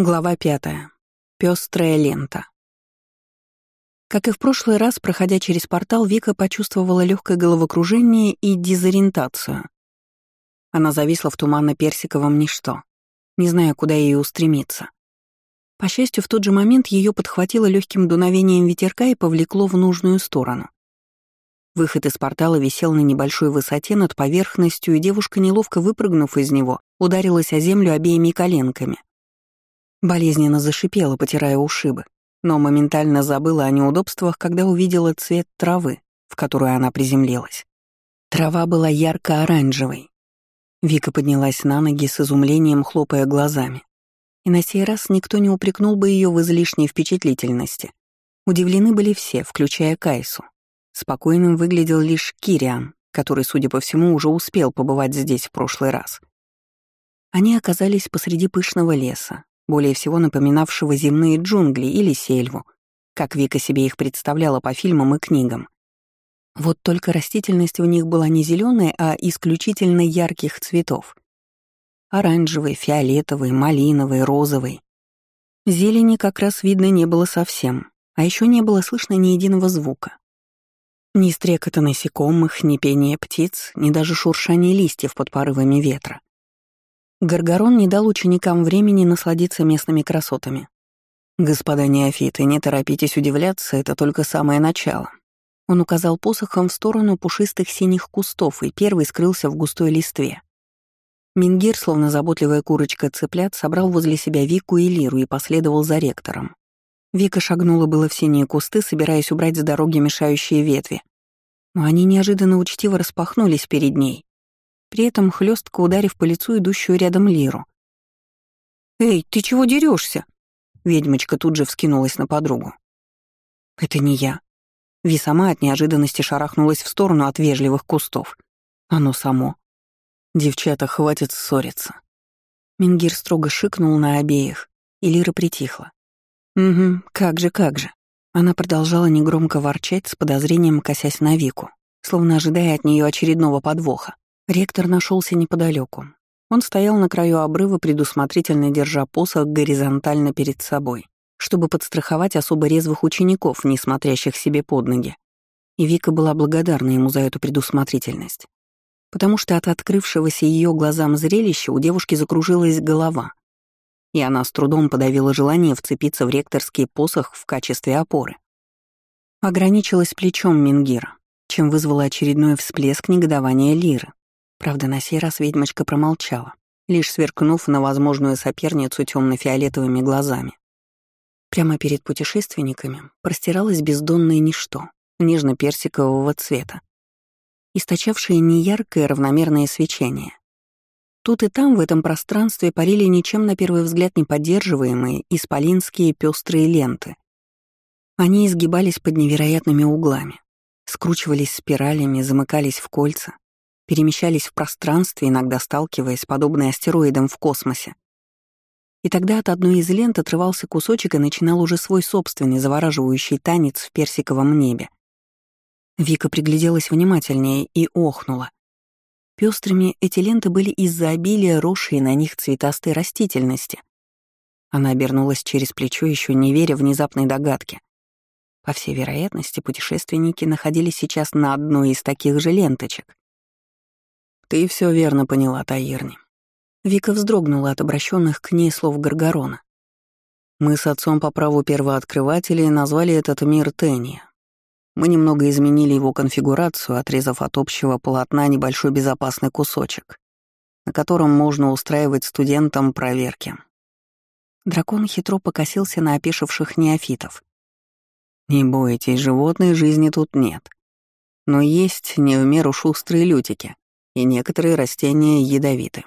Глава пятая. Пёстрая лента. Как и в прошлый раз, проходя через портал, Вика почувствовала легкое головокружение и дезориентацию. Она зависла в туманно-персиковом ничто, не зная, куда ей устремиться. По счастью, в тот же момент ее подхватило легким дуновением ветерка и повлекло в нужную сторону. Выход из портала висел на небольшой высоте над поверхностью, и девушка, неловко выпрыгнув из него, ударилась о землю обеими коленками. Болезненно зашипела, потирая ушибы, но моментально забыла о неудобствах, когда увидела цвет травы, в которую она приземлилась. Трава была ярко-оранжевой. Вика поднялась на ноги с изумлением, хлопая глазами. И на сей раз никто не упрекнул бы ее в излишней впечатлительности. Удивлены были все, включая Кайсу. Спокойным выглядел лишь Кириан, который, судя по всему, уже успел побывать здесь в прошлый раз. Они оказались посреди пышного леса, более всего напоминавшего земные джунгли или сельву, как Вика себе их представляла по фильмам и книгам. Вот только растительность в них была не зеленая, а исключительно ярких цветов. Оранжевый, фиолетовый, малиновый, розовый. Зелени как раз видно не было совсем, а еще не было слышно ни единого звука. Ни стрекота насекомых, ни пения птиц, ни даже шуршания листьев под порывами ветра. Гаргарон не дал ученикам времени насладиться местными красотами. «Господа неофиты, не торопитесь удивляться, это только самое начало». Он указал посохом в сторону пушистых синих кустов и первый скрылся в густой листве. Мингир, словно заботливая курочка цыплят, собрал возле себя Вику и Лиру и последовал за ректором. Вика шагнула было в синие кусты, собираясь убрать с дороги мешающие ветви. Но они неожиданно учтиво распахнулись перед ней, при этом хлестко ударив по лицу идущую рядом Лиру. «Эй, ты чего дерешься? Ведьмочка тут же вскинулась на подругу. «Это не я». Ви сама от неожиданности шарахнулась в сторону от вежливых кустов. Оно само. «Девчата, хватит ссориться». Мингир строго шикнул на обеих, и Лира притихла. «Угу, как же, как же». Она продолжала негромко ворчать с подозрением, косясь на Вику, словно ожидая от нее очередного подвоха. Ректор нашелся неподалеку. Он стоял на краю обрыва, предусмотрительно держа посох горизонтально перед собой, чтобы подстраховать особо резвых учеников, не смотрящих себе под ноги. И Вика была благодарна ему за эту предусмотрительность. Потому что от открывшегося ее глазам зрелища у девушки закружилась голова, и она с трудом подавила желание вцепиться в ректорский посох в качестве опоры. Ограничилась плечом Мингира, чем вызвала очередной всплеск негодования Лиры, Правда, на сей раз ведьмочка промолчала, лишь сверкнув на возможную соперницу темно-фиолетовыми глазами. Прямо перед путешественниками простиралось бездонное ничто, нежно-персикового цвета, источавшее неяркое равномерное свечение. Тут и там, в этом пространстве, парили ничем на первый взгляд не поддерживаемые исполинские пестрые ленты. Они изгибались под невероятными углами, скручивались спиралями, замыкались в кольца, перемещались в пространстве, иногда сталкиваясь, подобно астероидам в космосе. И тогда от одной из лент отрывался кусочек и начинал уже свой собственный завораживающий танец в персиковом небе. Вика пригляделась внимательнее и охнула. Пестрыми эти ленты были из-за обилия росшей на них цветастой растительности. Она обернулась через плечо, еще не веря внезапной догадке. По всей вероятности, путешественники находились сейчас на одной из таких же ленточек. «Ты все верно поняла, Таирни». Вика вздрогнула от обращенных к ней слов Гаргорона. «Мы с отцом по праву первооткрывателей назвали этот мир Тения. Мы немного изменили его конфигурацию, отрезав от общего полотна небольшой безопасный кусочек, на котором можно устраивать студентам проверки». Дракон хитро покосился на опешивших неофитов. «Не бойтесь, животной жизни тут нет. Но есть не в меру шустрые лютики, и некоторые растения ядовиты.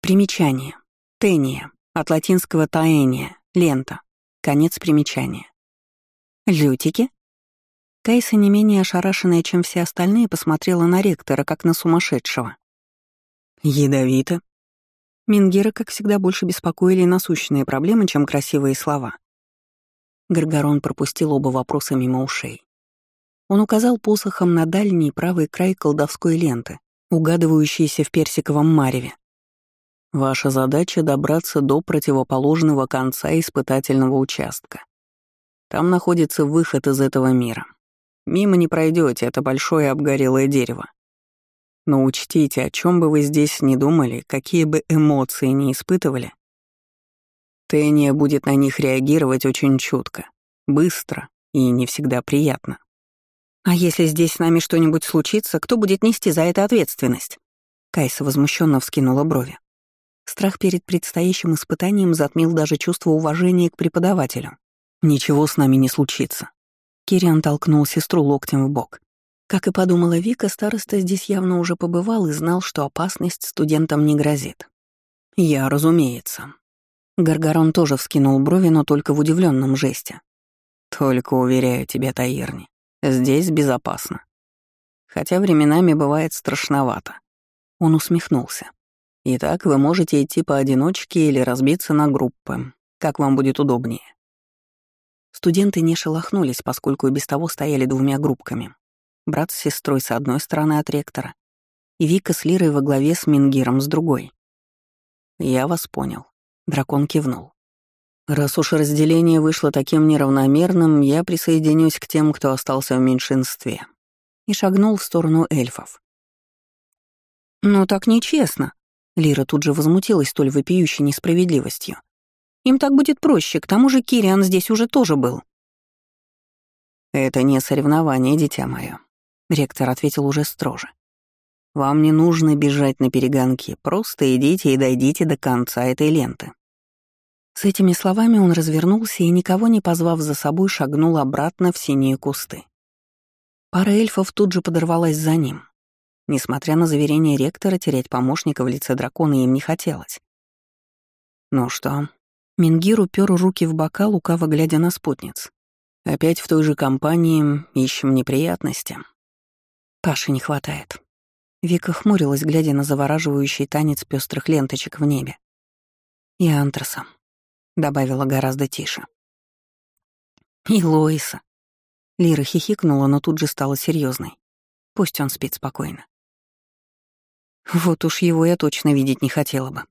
Примечание. Тения. От латинского таэния. Лента. Конец примечания. Лютики? Кайса, не менее ошарашенная, чем все остальные, посмотрела на ректора, как на сумасшедшего. Ядовито? Мингера, как всегда, больше беспокоили насущные проблемы, чем красивые слова. Гаргорон пропустил оба вопроса мимо ушей. Он указал посохом на дальний правый край колдовской ленты, угадывающейся в персиковом мареве. Ваша задача — добраться до противоположного конца испытательного участка. Там находится выход из этого мира. Мимо не пройдете, это большое обгорелое дерево. Но учтите, о чем бы вы здесь ни думали, какие бы эмоции ни испытывали, Тения будет на них реагировать очень чутко, быстро и не всегда приятно. «А если здесь с нами что-нибудь случится, кто будет нести за это ответственность?» Кайса возмущенно вскинула брови. Страх перед предстоящим испытанием затмил даже чувство уважения к преподавателю. «Ничего с нами не случится». Кириан толкнул сестру локтем в бок. Как и подумала Вика, староста здесь явно уже побывал и знал, что опасность студентам не грозит. «Я, разумеется», Гаргарон тоже вскинул брови, но только в удивленном жесте. «Только уверяю тебя, Таирни, здесь безопасно. Хотя временами бывает страшновато». Он усмехнулся. «Итак, вы можете идти поодиночке или разбиться на группы, как вам будет удобнее». Студенты не шелохнулись, поскольку и без того стояли двумя группками. Брат с сестрой с одной стороны от ректора, и Вика с Лирой во главе с Мингиром с другой. «Я вас понял», Дракон кивнул. «Раз уж разделение вышло таким неравномерным, я присоединюсь к тем, кто остался в меньшинстве». И шагнул в сторону эльфов. «Ну так нечестно», — Лира тут же возмутилась столь вопиющей несправедливостью. «Им так будет проще, к тому же Кириан здесь уже тоже был». «Это не соревнование, дитя мое», — ректор ответил уже строже. «Вам не нужно бежать на перегонки, просто идите и дойдите до конца этой ленты. С этими словами он развернулся и, никого не позвав за собой, шагнул обратно в синие кусты. Пара эльфов тут же подорвалась за ним. Несмотря на заверение ректора, терять помощника в лице дракона им не хотелось. «Ну что?» Мингир упер руки в бока, лукаво глядя на спутниц. «Опять в той же компании ищем неприятности». Паши не хватает. Вика хмурилась, глядя на завораживающий танец пестрых ленточек в небе. И антраса. — добавила гораздо тише. «И Лоиса». Лира хихикнула, но тут же стала серьезной. Пусть он спит спокойно. Вот уж его я точно видеть не хотела бы.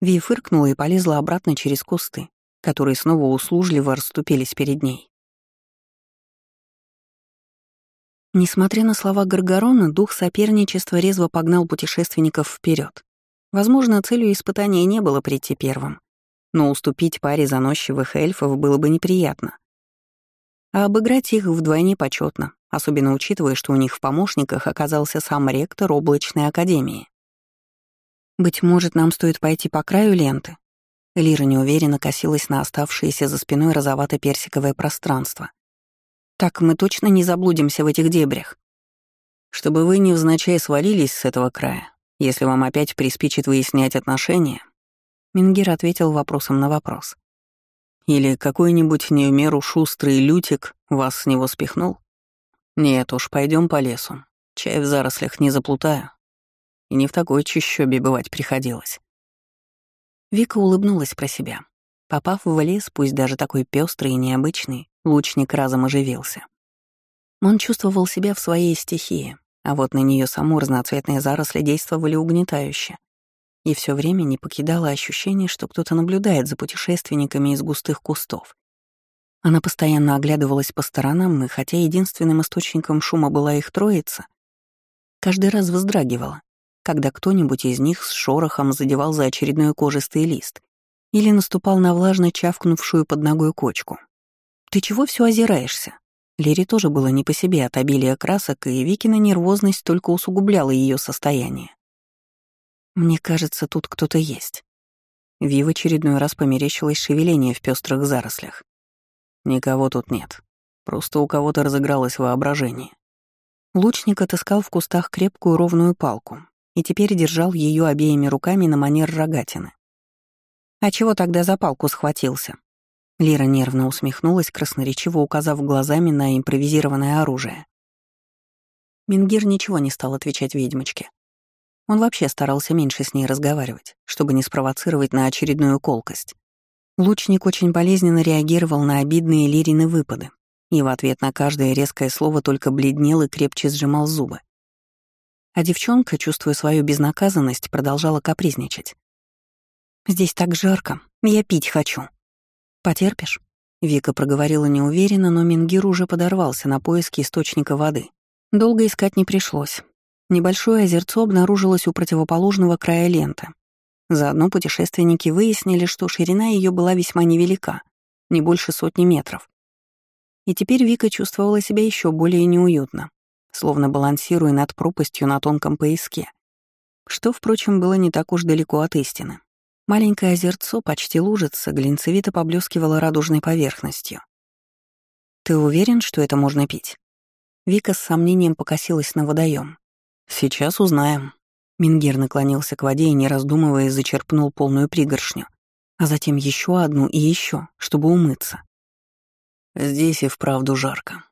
Ви фыркнула и полезла обратно через кусты, которые снова услужливо расступились перед ней. Несмотря на слова Гаргорона, дух соперничества резво погнал путешественников вперед. Возможно, целью испытания не было прийти первым но уступить паре заносчивых эльфов было бы неприятно. А обыграть их вдвойне почетно, особенно учитывая, что у них в помощниках оказался сам ректор облачной академии. «Быть может, нам стоит пойти по краю ленты?» Лира неуверенно косилась на оставшееся за спиной розовато-персиковое пространство. «Так мы точно не заблудимся в этих дебрях?» «Чтобы вы невзначай свалились с этого края, если вам опять приспичит выяснять отношения, Мингир ответил вопросом на вопрос. «Или какой-нибудь не в меру шустрый лютик вас с него спихнул? Нет уж, пойдем по лесу. Чай в зарослях не заплутаю. И не в такой чащобе бывать приходилось». Вика улыбнулась про себя. Попав в лес, пусть даже такой пестрый и необычный, лучник разом оживился. Он чувствовал себя в своей стихии, а вот на нее саму разноцветные заросли действовали угнетающе и все время не покидало ощущение, что кто-то наблюдает за путешественниками из густых кустов. Она постоянно оглядывалась по сторонам, и хотя единственным источником шума была их троица, каждый раз вздрагивала, когда кто-нибудь из них с шорохом задевал за очередной кожистый лист или наступал на влажно чавкнувшую под ногой кочку. «Ты чего все озираешься?» Лере тоже было не по себе от обилия красок, и Викина нервозность только усугубляла ее состояние. Мне кажется, тут кто-то есть. Ви в очередной раз померещилось шевеление в пестрых зарослях. Никого тут нет. Просто у кого-то разыгралось воображение. Лучник отыскал в кустах крепкую ровную палку и теперь держал ее обеими руками на манер рогатины. «А чего тогда за палку схватился?» Лира нервно усмехнулась, красноречиво указав глазами на импровизированное оружие. Мингир ничего не стал отвечать ведьмочке. Он вообще старался меньше с ней разговаривать, чтобы не спровоцировать на очередную колкость. Лучник очень болезненно реагировал на обидные Лирины выпады, и в ответ на каждое резкое слово только бледнел и крепче сжимал зубы. А девчонка, чувствуя свою безнаказанность, продолжала капризничать. Здесь так жарко, я пить хочу. Потерпишь? Вика проговорила неуверенно, но Мингир уже подорвался на поиски источника воды. Долго искать не пришлось. Небольшое озерцо обнаружилось у противоположного края ленты. Заодно путешественники выяснили, что ширина ее была весьма невелика, не больше сотни метров. И теперь Вика чувствовала себя еще более неуютно, словно балансируя над пропастью на тонком пояске, что, впрочем, было не так уж далеко от истины. Маленькое озерцо, почти лужица, глинцевито поблескивало радужной поверхностью. «Ты уверен, что это можно пить?» Вика с сомнением покосилась на водоем. «Сейчас узнаем». Мингер наклонился к воде и, не раздумывая, зачерпнул полную пригоршню, а затем еще одну и еще, чтобы умыться. «Здесь и вправду жарко».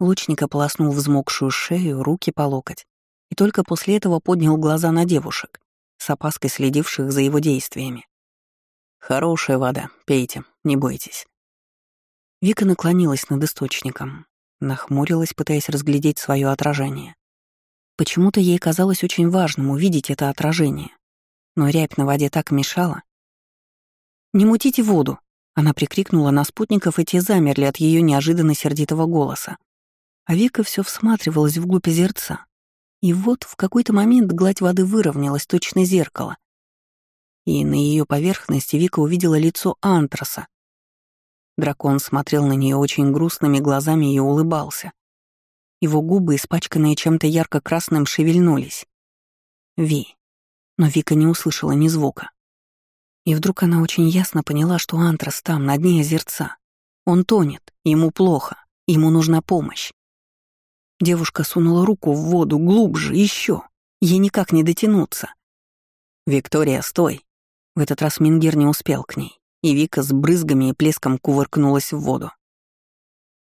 Лучник ополоснул взмокшую шею, руки по локоть, и только после этого поднял глаза на девушек, с опаской следивших за его действиями. «Хорошая вода, пейте, не бойтесь». Вика наклонилась над источником, нахмурилась, пытаясь разглядеть свое отражение. Почему-то ей казалось очень важным увидеть это отражение, но рябь на воде так мешала. «Не мутите воду!» — она прикрикнула на спутников, и те замерли от ее неожиданно сердитого голоса. А Вика все всматривалась вглубь озерца, и вот в какой-то момент гладь воды выровнялась, точно зеркало. И на ее поверхности Вика увидела лицо Антраса. Дракон смотрел на нее очень грустными глазами и улыбался. Его губы, испачканные чем-то ярко-красным, шевельнулись. Ви. Но Вика не услышала ни звука. И вдруг она очень ясно поняла, что Антрас там, на дне озерца. Он тонет, ему плохо, ему нужна помощь. Девушка сунула руку в воду глубже, еще. Ей никак не дотянуться. «Виктория, стой!» В этот раз Мингер не успел к ней, и Вика с брызгами и плеском кувыркнулась в воду.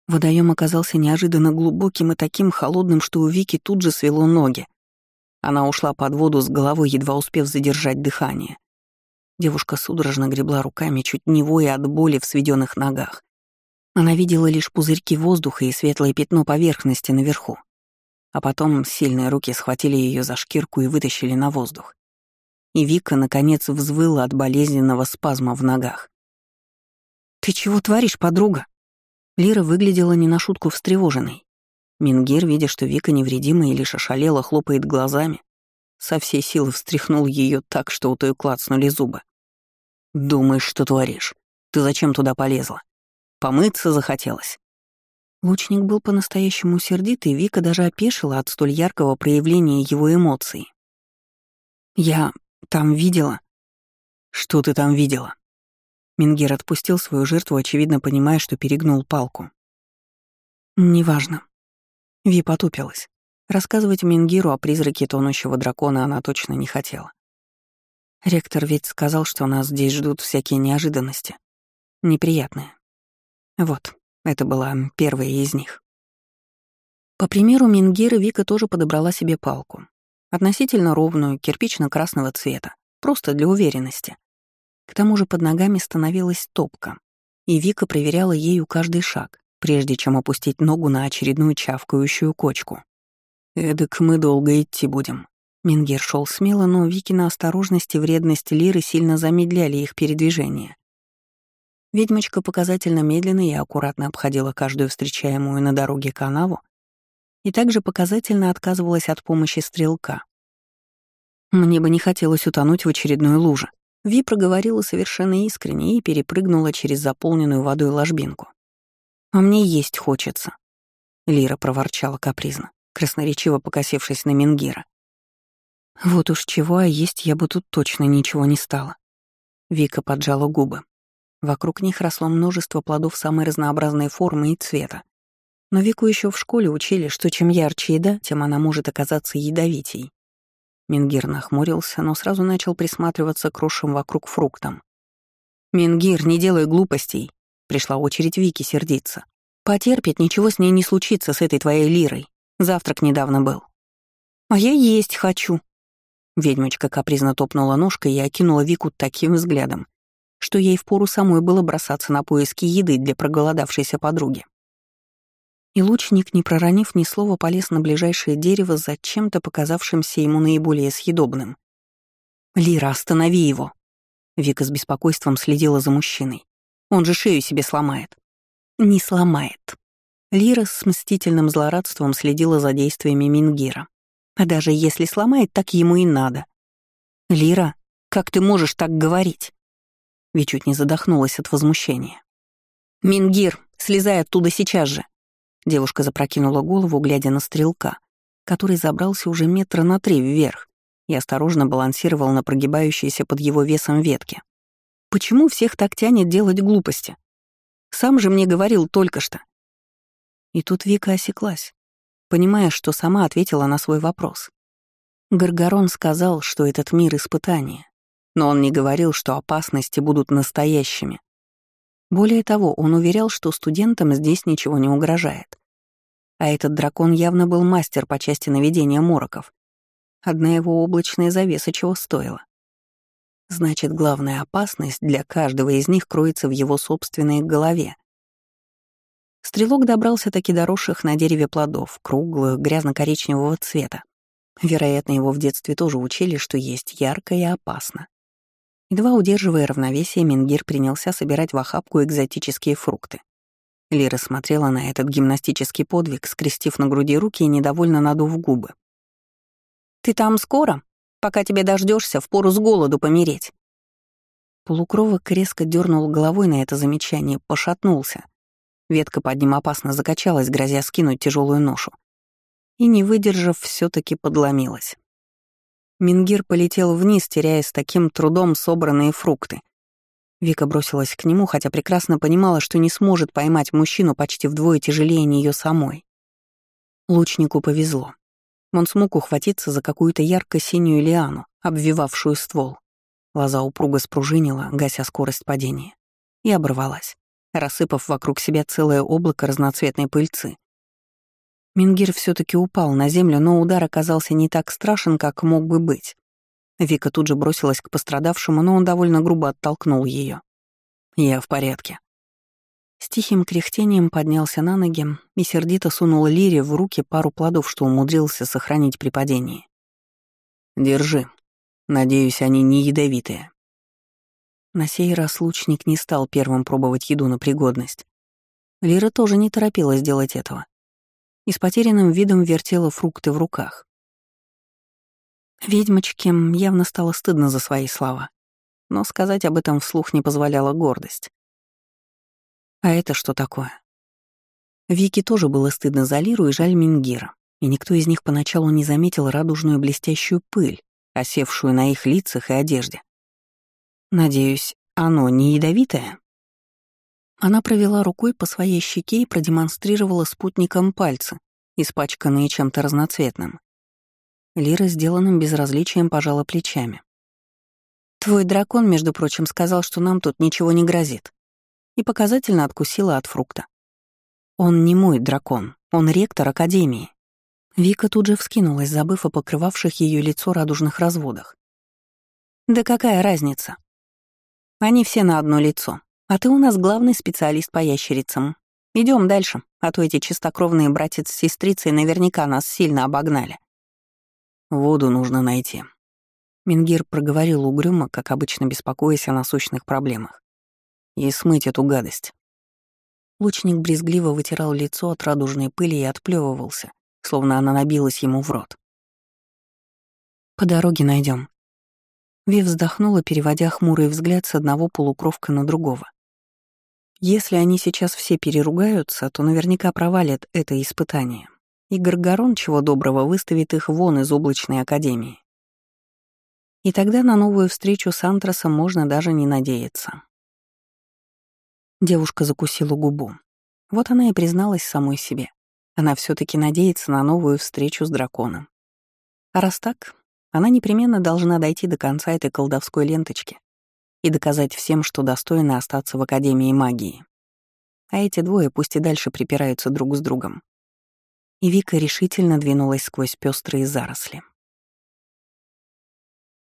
Водоем оказался неожиданно глубоким и таким холодным, что у Вики тут же свело ноги. Она ушла под воду с головой, едва успев задержать дыхание. Девушка судорожно гребла руками, чуть не воя от боли в сведенных ногах. Она видела лишь пузырьки воздуха и светлое пятно поверхности наверху. А потом сильные руки схватили ее за шкирку и вытащили на воздух. И Вика, наконец, взвыла от болезненного спазма в ногах. «Ты чего творишь, подруга?» Лира выглядела не на шутку встревоженной. Мингер, видя, что Вика невредима и лишь ошалела, хлопает глазами, со всей силы встряхнул ее так, что у той клацнули зубы. «Думаешь, что творишь? Ты зачем туда полезла? Помыться захотелось. Лучник был по-настоящему сердит, и Вика даже опешила от столь яркого проявления его эмоций. «Я там видела...» «Что ты там видела?» Мингер отпустил свою жертву, очевидно понимая, что перегнул палку. «Неважно». Ви потупилась. Рассказывать Мингиру о призраке тонущего дракона она точно не хотела. Ректор ведь сказал, что нас здесь ждут всякие неожиданности. Неприятные. Вот, это была первая из них. По примеру Мингиры, Вика тоже подобрала себе палку. Относительно ровную, кирпично-красного цвета, просто для уверенности. К тому же под ногами становилась топка, и Вика проверяла ею каждый шаг, прежде чем опустить ногу на очередную чавкающую кочку. «Эдак мы долго идти будем». Мингир шел смело, но Викина осторожность и вредность Лиры сильно замедляли их передвижение. Ведьмочка показательно медленно и аккуратно обходила каждую встречаемую на дороге канаву и также показательно отказывалась от помощи стрелка. «Мне бы не хотелось утонуть в очередной луже», Ви проговорила совершенно искренне и перепрыгнула через заполненную водой ложбинку. «А мне есть хочется», — Лира проворчала капризно, красноречиво покосившись на Мингира. «Вот уж чего, а есть я бы тут точно ничего не стала». Вика поджала губы, Вокруг них росло множество плодов самой разнообразной формы и цвета. Но Вику еще в школе учили, что чем ярче еда, тем она может оказаться ядовитей. Мингир нахмурился, но сразу начал присматриваться к росшим вокруг фруктам. «Мингир, не делай глупостей!» Пришла очередь Вики сердиться. «Потерпит, ничего с ней не случится, с этой твоей лирой. Завтрак недавно был». «А я есть хочу!» Ведьмочка капризно топнула ножкой и окинула Вику таким взглядом, что ей впору самой было бросаться на поиски еды для проголодавшейся подруги. И лучник, не проронив ни слова, полез на ближайшее дерево за чем-то показавшимся ему наиболее съедобным. «Лира, останови его!» Вика с беспокойством следила за мужчиной. Он же шею себе сломает. Не сломает. Лира с мстительным злорадством следила за действиями Мингира. А даже если сломает, так ему и надо. «Лира, как ты можешь так говорить?» Ви чуть не задохнулась от возмущения. «Мингир, слезай оттуда сейчас же!» Девушка запрокинула голову, глядя на стрелка, который забрался уже метра на три вверх и осторожно балансировал на прогибающейся под его весом ветке. «Почему всех так тянет делать глупости? Сам же мне говорил только что». И тут Вика осеклась, понимая, что сама ответила на свой вопрос. Гаргарон сказал, что этот мир — испытание, но он не говорил, что опасности будут настоящими. Более того, он уверял, что студентам здесь ничего не угрожает. А этот дракон явно был мастер по части наведения мороков. Одна его облачная завеса чего стоила. Значит, главная опасность для каждого из них кроется в его собственной голове. Стрелок добрался таки до росших на дереве плодов, круглых, грязно-коричневого цвета. Вероятно, его в детстве тоже учили, что есть ярко и опасно. Едва удерживая равновесие, Мингир принялся собирать в охапку экзотические фрукты. Лира смотрела на этот гимнастический подвиг, скрестив на груди руки и недовольно надув губы. «Ты там скоро? Пока тебя дождешься, впору с голоду помереть». Полукровок резко дернул головой на это замечание, пошатнулся. Ветка под ним опасно закачалась, грозя скинуть тяжелую ношу. И, не выдержав, все таки подломилась. Мингир полетел вниз, теряя с таким трудом собранные фрукты. Вика бросилась к нему, хотя прекрасно понимала, что не сможет поймать мужчину почти вдвое тяжелее нее самой. Лучнику повезло. Он смог ухватиться за какую-то ярко-синюю лиану, обвивавшую ствол. Лоза упруго спружинила, гася скорость падения, и оборвалась, рассыпав вокруг себя целое облако разноцветной пыльцы. Мингир все таки упал на землю, но удар оказался не так страшен, как мог бы быть. Вика тут же бросилась к пострадавшему, но он довольно грубо оттолкнул ее. «Я в порядке». С тихим кряхтением поднялся на ноги и сердито сунул Лире в руки пару плодов, что умудрился сохранить при падении. «Держи. Надеюсь, они не ядовитые». На сей раз лучник не стал первым пробовать еду на пригодность. Лира тоже не торопилась делать этого и с потерянным видом вертела фрукты в руках. Ведьмочке явно стало стыдно за свои слова, но сказать об этом вслух не позволяла гордость. А это что такое? Вике тоже было стыдно за Лиру и жаль Мингира, и никто из них поначалу не заметил радужную блестящую пыль, осевшую на их лицах и одежде. Надеюсь, оно не ядовитое? Она провела рукой по своей щеке и продемонстрировала спутникам пальцы, испачканные чем-то разноцветным. Лира сделанным безразличием пожала плечами. «Твой дракон, между прочим, сказал, что нам тут ничего не грозит». И показательно откусила от фрукта. «Он не мой дракон, он ректор Академии». Вика тут же вскинулась, забыв о покрывавших ее лицо радужных разводах. «Да какая разница? Они все на одно лицо. А ты у нас главный специалист по ящерицам. Идем дальше, а то эти чистокровные братец с сестрицей наверняка нас сильно обогнали. Воду нужно найти. Мингир проговорил угрюмо, как обычно беспокоясь о насущных проблемах. И смыть эту гадость. Лучник брезгливо вытирал лицо от радужной пыли и отплевывался, словно она набилась ему в рот. «По дороге найдем. Вив вздохнула, переводя хмурый взгляд с одного полукровка на другого. Если они сейчас все переругаются, то наверняка провалят это испытание. И Гаргарон, чего доброго, выставит их вон из облачной академии. И тогда на новую встречу с Антрасом можно даже не надеяться. Девушка закусила губу. Вот она и призналась самой себе. Она все таки надеется на новую встречу с драконом. А раз так, она непременно должна дойти до конца этой колдовской ленточки и доказать всем, что достойны остаться в Академии магии. А эти двое пусть и дальше припираются друг с другом. И Вика решительно двинулась сквозь пестрые заросли.